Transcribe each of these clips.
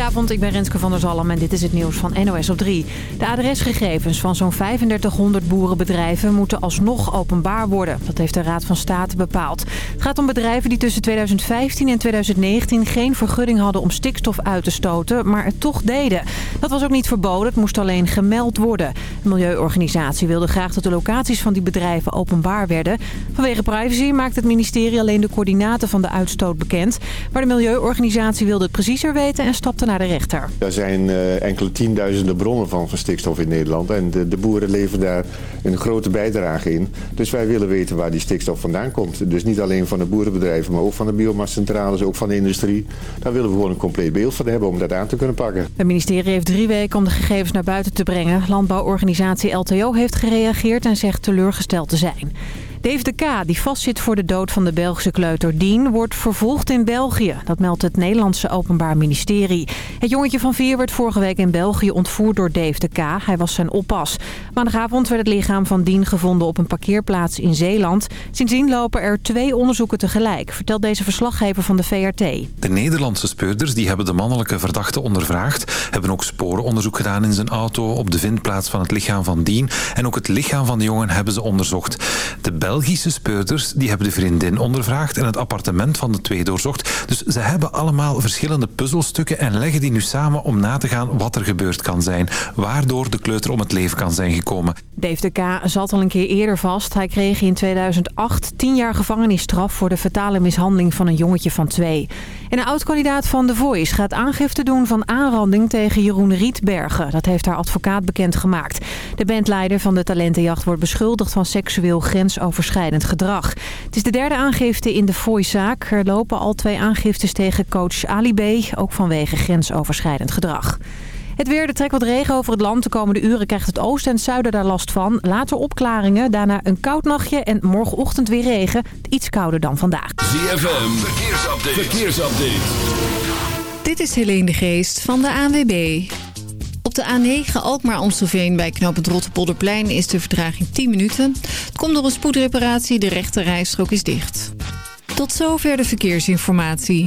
Goedenavond, ik ben Renske van der Zalm en dit is het nieuws van NOS op 3. De adresgegevens van zo'n 3500 boerenbedrijven moeten alsnog openbaar worden. Dat heeft de Raad van State bepaald. Het gaat om bedrijven die tussen 2015 en 2019 geen vergunning hadden om stikstof uit te stoten, maar het toch deden. Dat was ook niet verboden, het moest alleen gemeld worden. De milieuorganisatie wilde graag dat de locaties van die bedrijven openbaar werden. Vanwege privacy maakt het ministerie alleen de coördinaten van de uitstoot bekend. Maar de milieuorganisatie wilde het preciezer weten en stapte naar de rechter. Er zijn uh, enkele tienduizenden bronnen van, van stikstof in Nederland. En de, de, boeren leveren daar een grote bijdrage in. Dus wij willen weten waar die stikstof vandaan komt. Dus niet alleen van de boerenbedrijven, maar ook van de biomascentrales, ook van de industrie. Daar willen we gewoon een compleet beeld van hebben om dat aan te kunnen pakken. Het ministerie heeft drie weken om de gegevens naar buiten te brengen. Landbouworganisatie LTO heeft gereageerd en zegt teleurgesteld te zijn. Dave de K, die vastzit voor de dood van de Belgische kleuter Dien, wordt vervolgd in België. Dat meldt het Nederlandse Openbaar Ministerie. Het jongetje van vier werd vorige week in België ontvoerd door Dave de K. Hij was zijn oppas. Maandagavond werd het lichaam van Dien gevonden op een parkeerplaats in Zeeland. Sindsdien lopen er twee onderzoeken tegelijk, vertelt deze verslaggever van de VRT. De Nederlandse speurders die hebben de mannelijke verdachte ondervraagd. Hebben ook sporenonderzoek gedaan in zijn auto op de vindplaats van het lichaam van Dien. En ook het lichaam van de jongen hebben ze onderzocht. De Belgische speurders die hebben de vriendin ondervraagd en het appartement van de twee doorzocht. Dus ze hebben allemaal verschillende puzzelstukken en leggen die nu samen om na te gaan wat er gebeurd kan zijn. Waardoor de kleuter om het leven kan zijn gekomen. Dave de K. zat al een keer eerder vast. Hij kreeg in 2008 tien jaar gevangenisstraf voor de fatale mishandeling van een jongetje van twee. En een oud-kandidaat van The Voice gaat aangifte doen van aanranding tegen Jeroen Rietbergen. Dat heeft haar advocaat bekendgemaakt. De bandleider van de talentenjacht wordt beschuldigd van seksueel grensoverschrijdend gedrag. Het is de derde aangifte in de Voice-zaak. Er lopen al twee aangiftes tegen coach Ali B, ook vanwege grensoverschrijdend gedrag. Het weer, er trekt wat regen over het land. De komende uren krijgt het oosten en het zuiden daar last van. Later opklaringen, daarna een koud nachtje en morgenochtend weer regen. Iets kouder dan vandaag. ZFM, verkeersupdate. verkeersupdate. Dit is Helene de Geest van de ANWB. Op de A9 Alkmaar-Amstelveen bij knooppunt Rotterpolderplein is de vertraging 10 minuten. Het komt door een spoedreparatie, de rechte rijstrook is dicht. Tot zover de verkeersinformatie.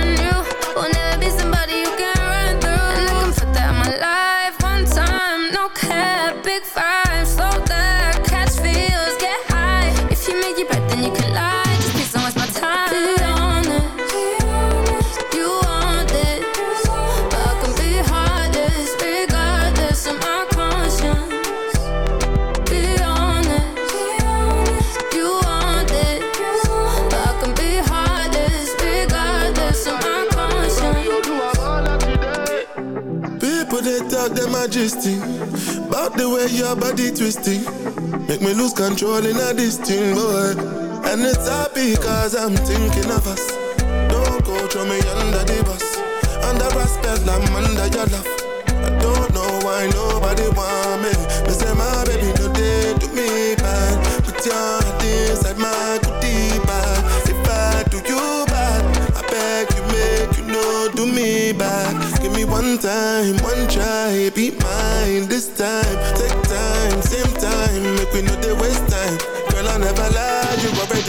interesting About the way your body twisting. Make me lose control in a this thing, boy And it's happy cause I'm thinking of us. Don't go throw me under the bus. Under us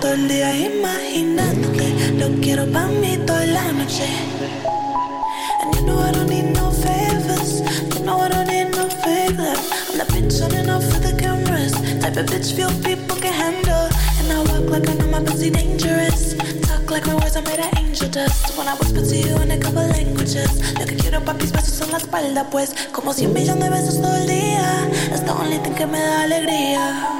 Todo el día imaginándote. Lo quiero pa' mí toda la noche. And you know I don't need no favors. You know I don't need no favor. I'm bitch on and off for the cameras. Type of bitch few people can handle. And I walk like I know my pussy dangerous. Talk like my words are made of angel dust. When I whisper to you in a couple languages. Lo que quiero papis besos en la espalda, pues. Como cien millones de besos todo el día. Es the only thing que me da alegría.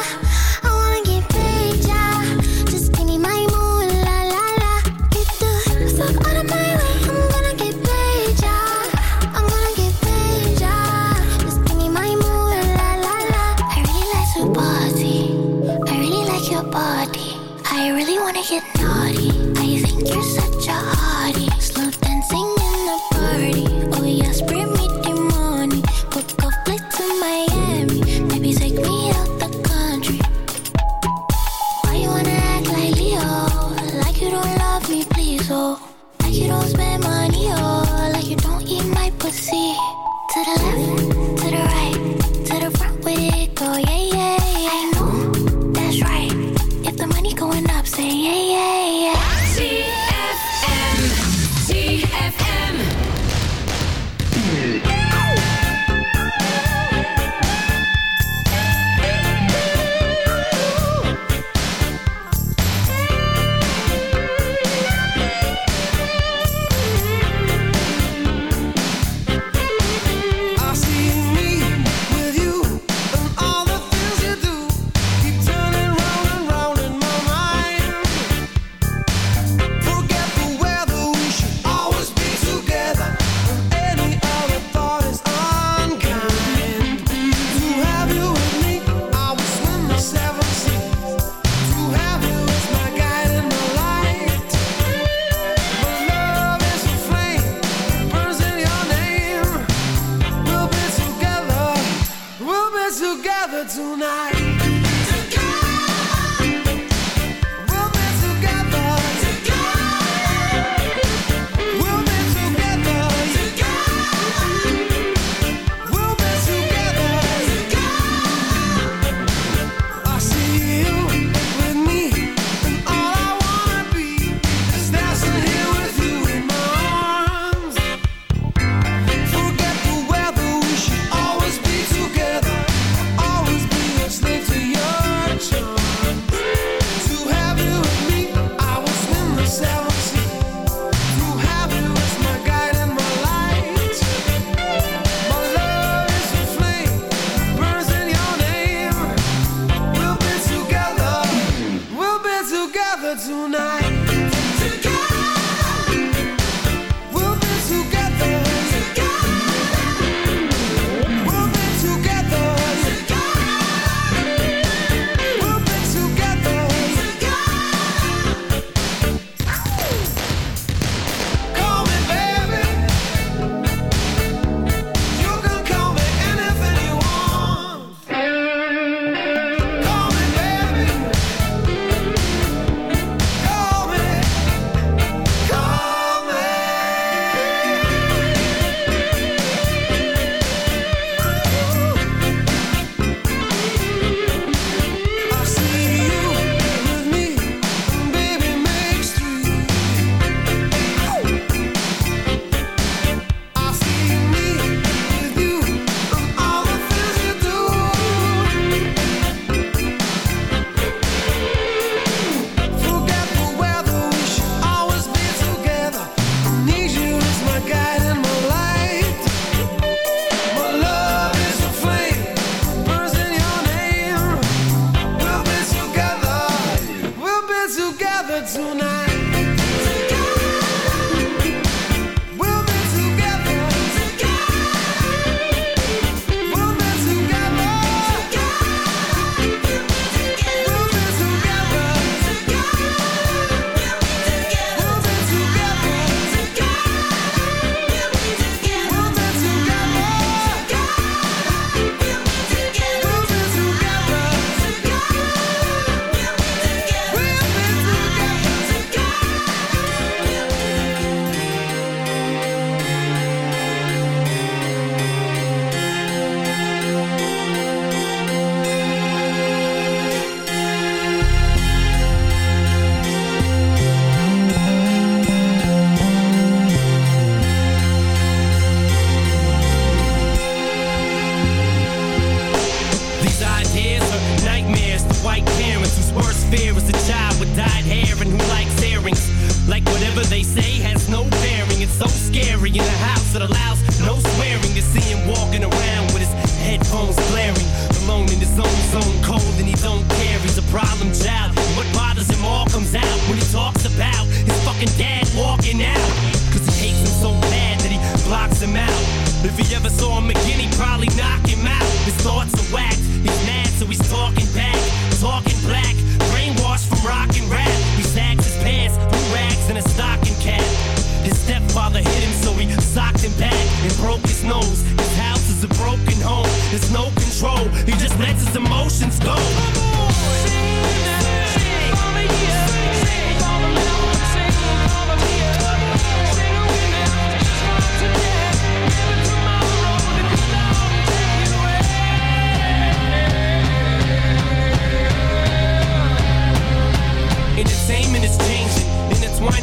no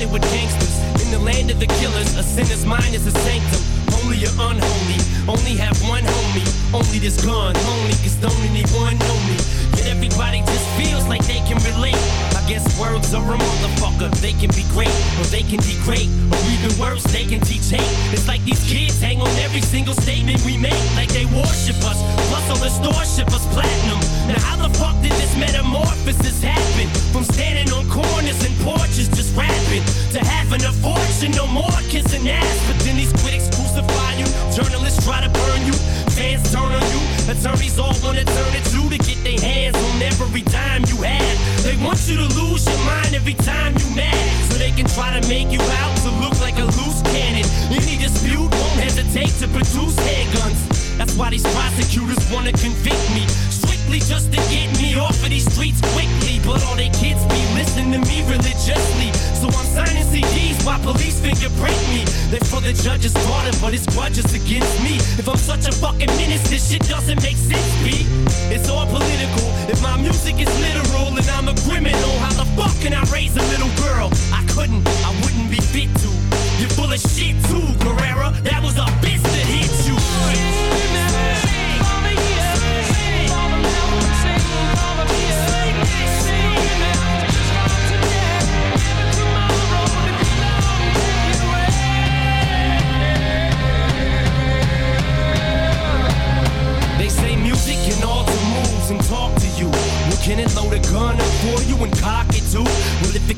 intertwining with gangsters. In the land of the killers, a sinner's mind is a sanctum. Holy or unholy, only have one homie. Only this gun, lonely, cause don't anyone know me. Yet everybody just feels like they can relate. I guess words are a motherfucker. They can be great, or they can degrade, or even worse, they can teach hate. It's like these kids hang on every single statement we make, like they worship us. Plus, all the stores ship us platinum. Now, how the fuck did this metamorphosis happen? From standing on corners and porches just rapping to having a fortune, no more kissing ass. But then these critics crucify you, journalists try to burn you, fans turn on you, attorneys all wanna turn it to to get their hands on every dime you have. They want you to lose your mind every time you mad, so they can try to make you out to look like a loose cannon. Any dispute won't hesitate to produce handguns. That's why these prosecutors wanna convict me. Strictly just to get me off of these streets quickly. Police fingerprint me. They're for the judge's order, but it's grudges against me. If I'm such a fucking menace, this shit doesn't make sense, B. It's all political. If my music is literal and I'm a criminal, how the fuck can I raise a little girl? I couldn't, I wouldn't be fit to. You're full of shit too, Guerrera. That was a bitch can it load a gun up for you and cock it too? Well, if it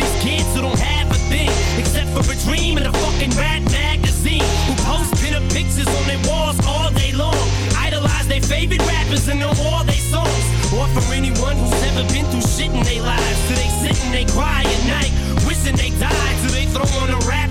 these kids who don't have a thing except for a dream and a fucking rat magazine. Who post pinup pictures on their walls all day long. Idolize their favorite rappers and know all their songs. Or for anyone who's never been through shit in their lives. So they sit and they cry at night, wishing they died. So they throw on a rap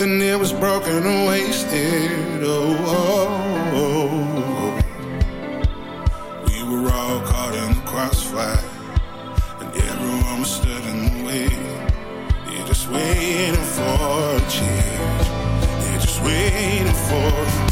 Nothing there was broken or wasted. Oh, oh, oh. We were all caught in the crossfire, and everyone was stood in the way. You're just waiting for a change. You're just waiting for.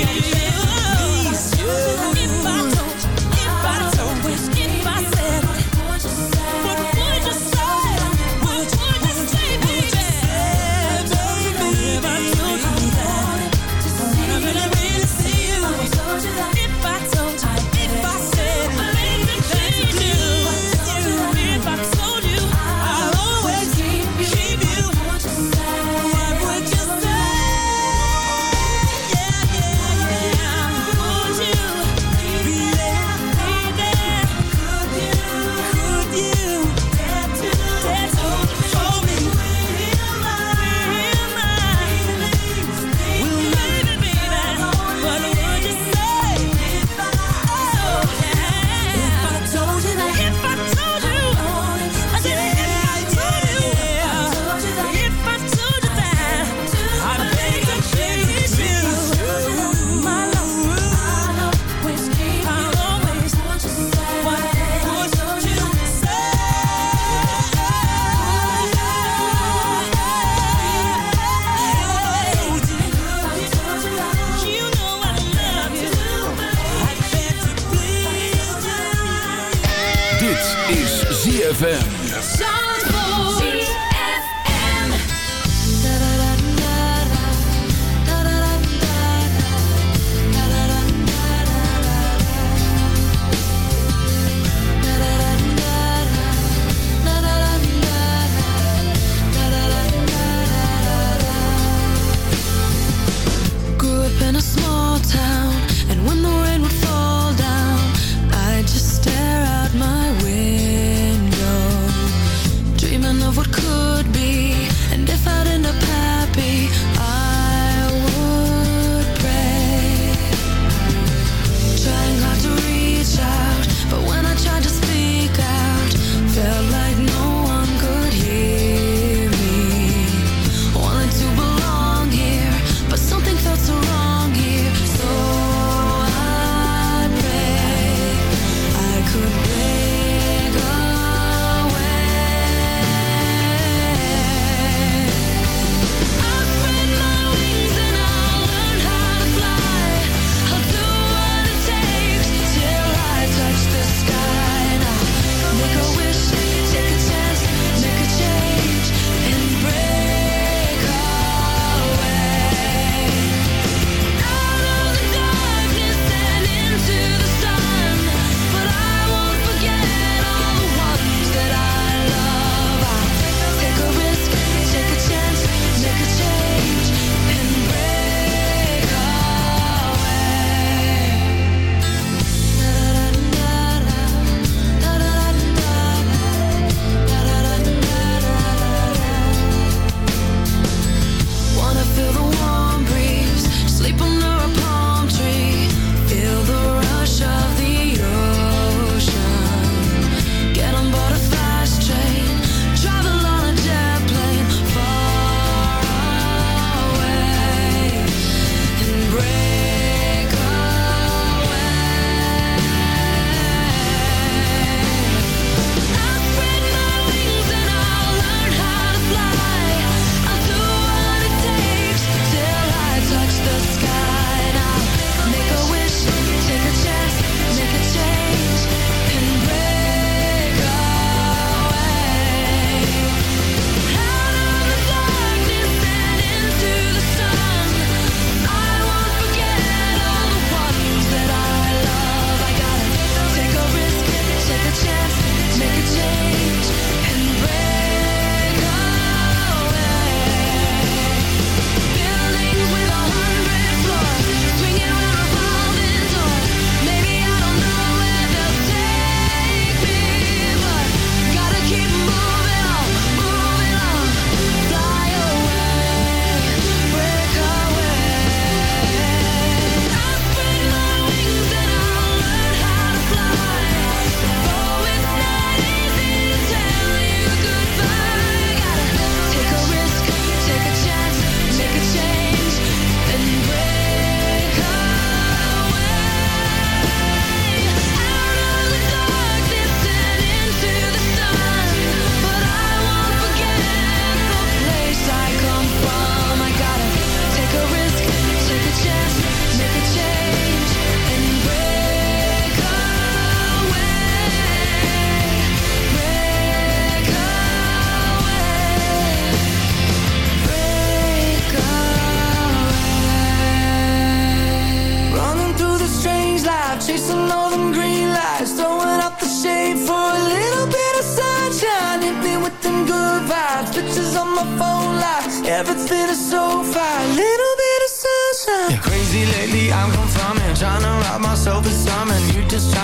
You.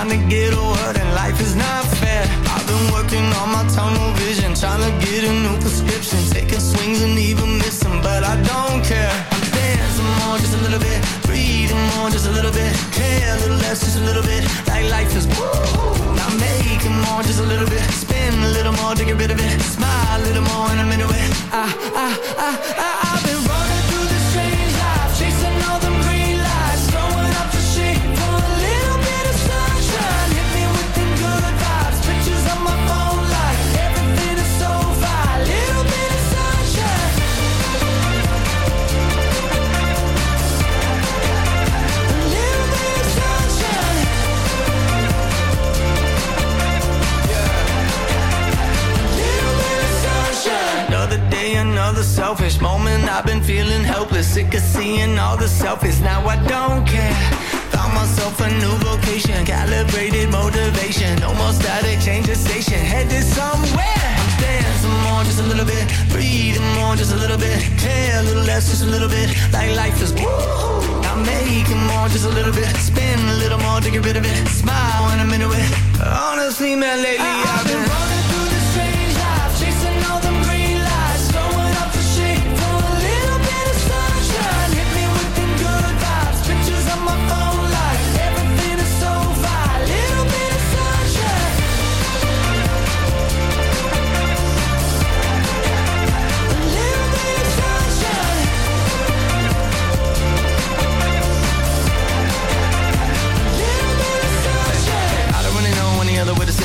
trying to get over and life is not fair. I've been working on my tunnel vision Trying to get a new prescription. Taking swings and even missing But I don't care. I'm dancing more just a little bit Breathing more just a little bit. Care a little less just a little bit Like life is woo I'm making more just a little bit. Spin a little more to get rid of it. Smile a little more and I'm into it I, I, I, I, I've been running another selfish moment. I've been feeling helpless, sick of seeing all the selfies. Now I don't care. Found myself a new vocation, calibrated motivation. No more static, change the station, headed somewhere. I'm staying some more, just a little bit. Breathing more, just a little bit. Care a little less, just a little bit. Like life is woo. I'm making more, just a little bit. Spin a little more to get rid of it. Smile when I'm into it. Honestly, man, lately I've been